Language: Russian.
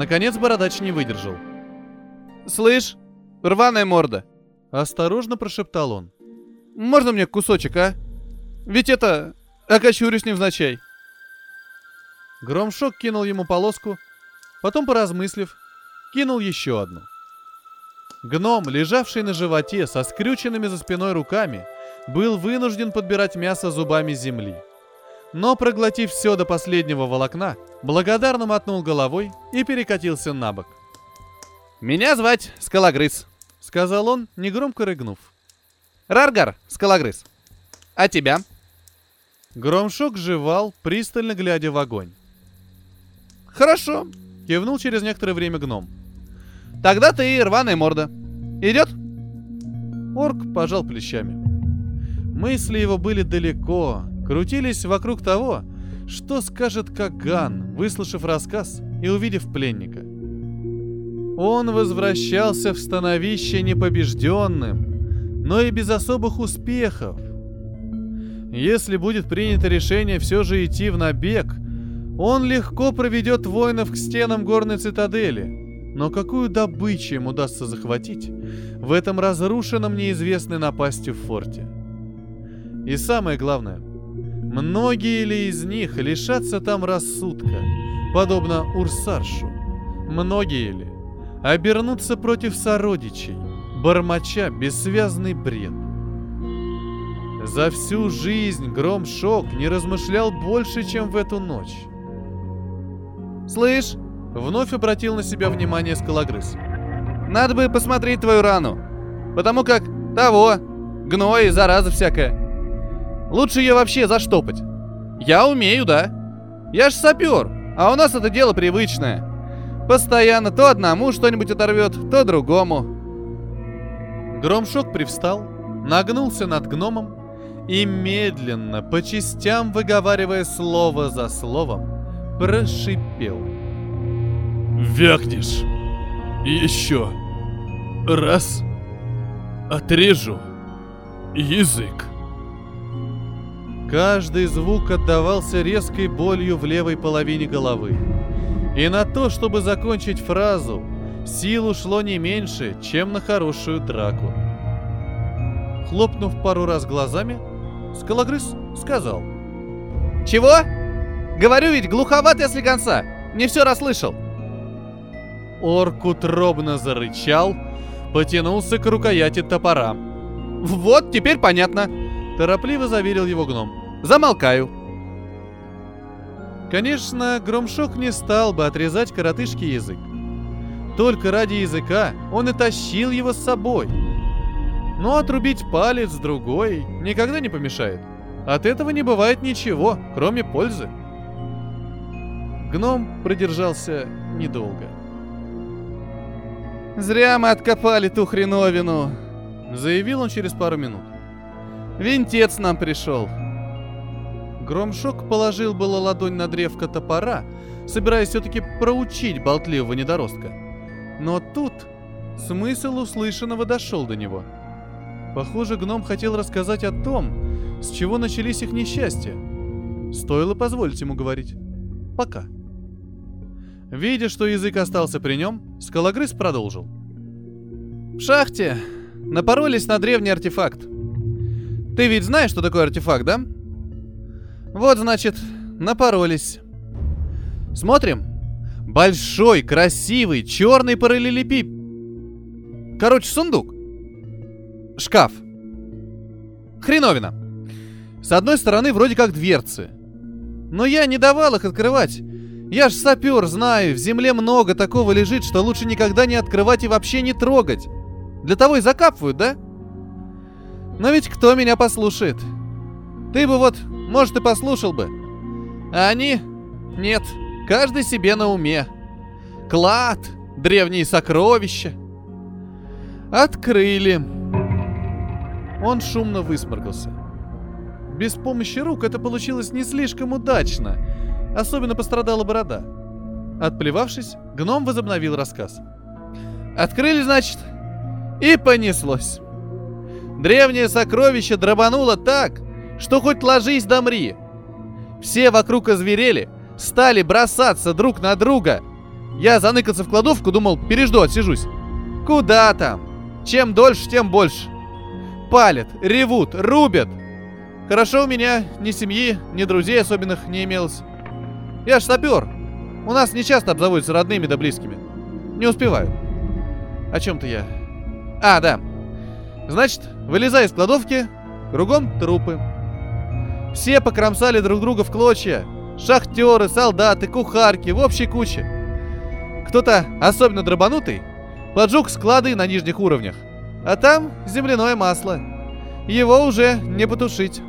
Наконец бородач не выдержал. «Слышь, рваная морда!» Осторожно прошептал он. «Можно мне кусочек, а? Ведь это... Окочурюсь невзначай!» Громшок кинул ему полоску, потом, поразмыслив, кинул еще одну. Гном, лежавший на животе со скрюченными за спиной руками, был вынужден подбирать мясо зубами земли. Но, проглотив все до последнего волокна, благодарно мотнул головой и перекатился на бок. «Меня звать Скалогрыз», — сказал он, негромко рыгнув. «Раргар, Скалогрыз. А тебя?» Громшок жевал, пристально глядя в огонь. «Хорошо», — кивнул через некоторое время гном. «Тогда ты и рваная морда. Идет?» Орк пожал плечами. Мысли его были далеко, крутились вокруг того, что скажет Каган, выслушав рассказ и увидев пленника. Он возвращался в становище непобежденным, но и без особых успехов. Если будет принято решение все же идти в набег, он легко проведет воинов к стенам горной цитадели. Но какую добычу им удастся захватить в этом разрушенном неизвестной напастью в форте? И самое главное, многие ли из них лишатся там рассудка, подобно Урсаршу? Многие ли обернутся против сородичей, бормоча бессвязный бред? За всю жизнь Гром Шок не размышлял больше, чем в эту ночь. «Слышь!» — вновь обратил на себя внимание Скалогрыз. «Надо бы посмотреть твою рану, потому как того, гной и зараза всякая. Лучше ее вообще заштопать. Я умею, да? Я ж сапер, а у нас это дело привычное. Постоянно то одному что-нибудь оторвет, то другому». Громшок привстал, нагнулся над гномом и медленно, по частям выговаривая слово за словом, прошипел. «Вякнешь! Еще! Раз! Отрежу! Язык!» Каждый звук отдавался резкой болью в левой половине головы. И на то, чтобы закончить фразу, сил ушло не меньше, чем на хорошую драку. Хлопнув пару раз глазами, Скалогрыз сказал. «Чего?» Говорю ведь, глуховат я слегонца. Не все расслышал. Орк утробно зарычал, потянулся к рукояти топора. «Вот, теперь понятно», — торопливо заверил его гном. «Замолкаю». Конечно, Громшок не стал бы отрезать коротышке язык. Только ради языка он и тащил его с собой. Но отрубить палец другой никогда не помешает. От этого не бывает ничего, кроме пользы. Гном продержался недолго. «Зря мы откопали ту хреновину», — заявил он через пару минут. «Винтец нам пришел». Громшок положил было ладонь на древко топора, собираясь все-таки проучить болтливого недоростка. Но тут смысл услышанного дошел до него. Похоже, гном хотел рассказать о том, с чего начались их несчастья. Стоило позволить ему говорить. Пока. Видя, что язык остался при нем, скалогрыз продолжил. В шахте напоролись на древний артефакт. Ты ведь знаешь, что такое артефакт, да? Вот, значит, напоролись. Смотрим. Большой, красивый, черный параллелепип. Короче, сундук. Шкаф. Хреновина. С одной стороны, вроде как дверцы. Но я не давал их открывать. Я ж сапер, знаю, в земле много такого лежит, что лучше никогда не открывать и вообще не трогать. Для того и закапывают, да? Но ведь кто меня послушает? Ты бы вот, может, и послушал бы. А они? Нет, каждый себе на уме. Клад, древние сокровища. Открыли. Он шумно высморкался. Без помощи рук это получилось не слишком удачно — Особенно пострадала борода. Отплевавшись, гном возобновил рассказ. Открыли, значит, и понеслось. Древнее сокровище дробануло так, что хоть ложись домри. Все вокруг озверели, стали бросаться друг на друга. Я заныкаться в кладовку, думал, пережду, отсижусь. Куда там? Чем дольше, тем больше. Палят, ревут, рубят. Хорошо у меня ни семьи, ни друзей особенных не имелось. Я ж сапер. У нас не часто обзаводятся родными да близкими. Не успеваю. О чем-то я. А, да. Значит, вылезай из кладовки, кругом трупы. Все покромсали друг друга в клочья. Шахтеры, солдаты, кухарки, в общей куче. Кто-то, особенно дробанутый, поджег склады на нижних уровнях. А там земляное масло. Его уже не потушить.